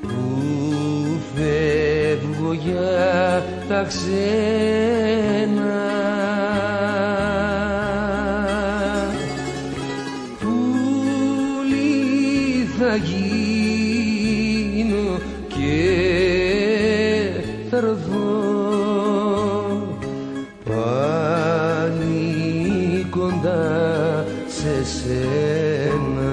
που φεύγω για τα ξένα. Που θα γίνει σένα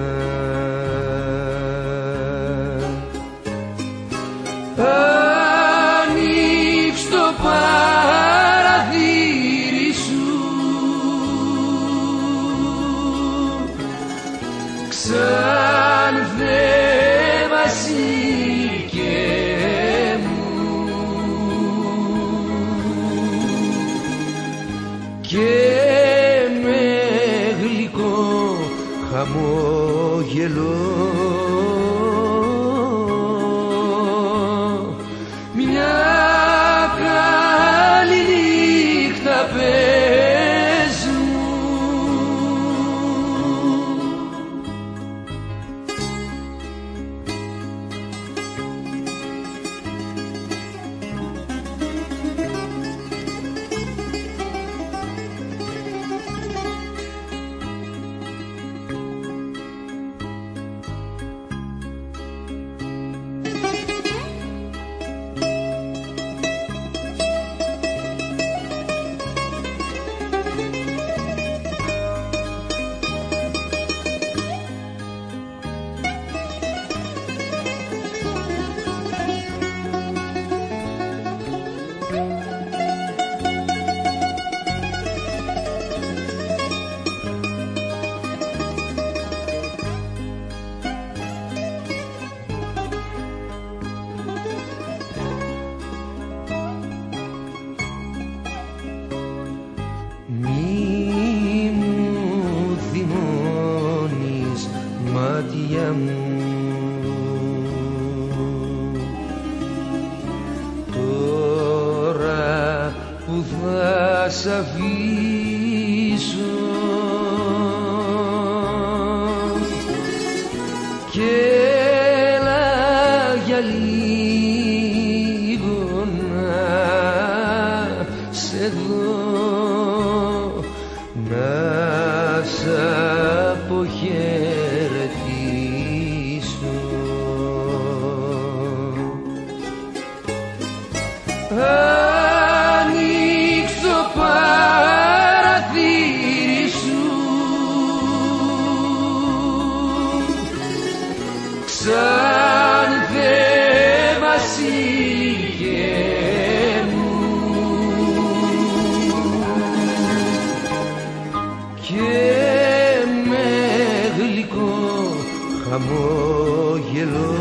Ανοίξ το παραθύρι σου. χαμόγελο. sa. χαμόγελο.